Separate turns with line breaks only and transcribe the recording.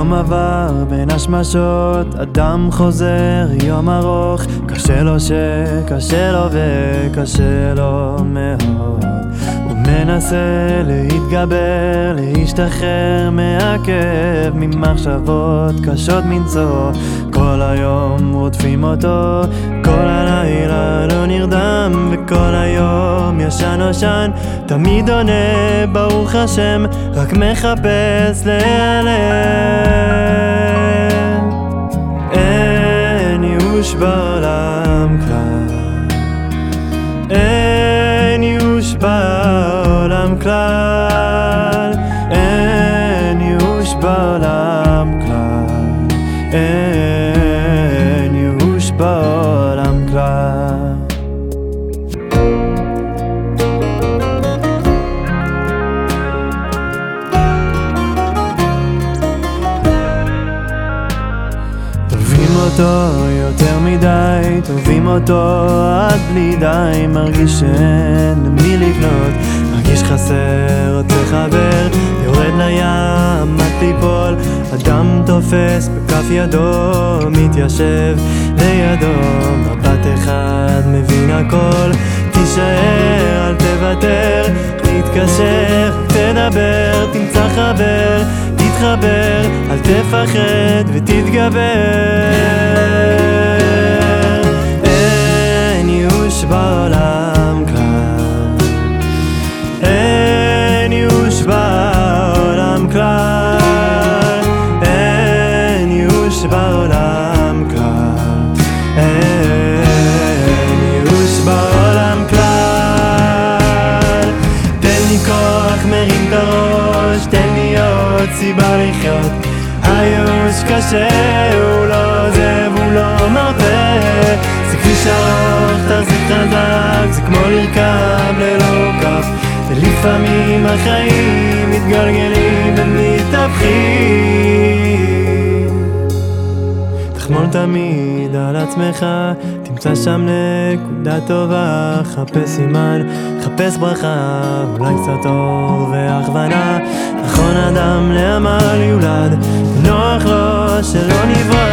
יום עבר בין השמשות, אדם חוזר, יום ארוך, קשה לו שקשה לו וקשה לו מאוד. מנסה להתגבר, להשתחרר מהכאב, ממחשבות קשות מנשוא. כל היום רודפים אותו, כל הלילה לא נרדם, וכל היום ישן נושן, תמיד עונה ברוך השם, רק מחפש להיעלם. אין ייאוש בעולם כלל, אין ייאוש בעולם כלל, אין ייאוש בעולם כלל. טובים אותו יותר מדי, טובים אותו עד בלי די, מרגיש שאין למי לבנות, מרגיש חסר, רוצה חבר, יורד לים, מת ליפול, אדם תופס בכף ידו, מתיישב לידו, מבט אחד מבין הכל, תישאר, אל תוותר, תתקשר, תדבר, תמצא חבר, תתחבר, אל תפחד ותתגבר. סיבה לחיות. הייאוש קשה, הוא לא עוזב, הוא לא מרפה. זה כביש ארוך, תחזיק חזק, זה כמו לרכב ללא כף. ולפעמים החיים מתגלגלים ומתהפכים. תמיד על עצמך, תמצא שם נקודה טובה, חפש סימן, חפש ברכה, אולי קצת אור והכוונה. נכון אדם לעמל יולד, נוח לו שלא נברא,